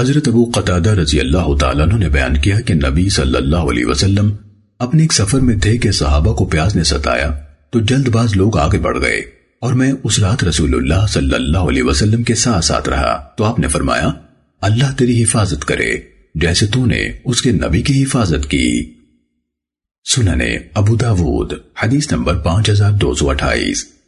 حضرت ابو قطادہ رضی اللہ تعالیٰ نے بیان کیا کہ نبی صلی اللہ علیہ وسلم اپنے ایک سفر میں تھے کہ صحابہ کو پیاس نے ستایا تو جلد باز لوگ آگے بڑھ گئے اور میں اس رات رسول اللہ صلی اللہ علیہ وسلم کے ساتھ ساتھ رہا تو آپ نے فرمایا، اللہ تیری حفاظت کرے جیسے تو نے اس کے نبی کی حفاظت کی۔ سننے ابو داود، حدیث نمبر پانچ ہزار دو سو اٹھائیس۔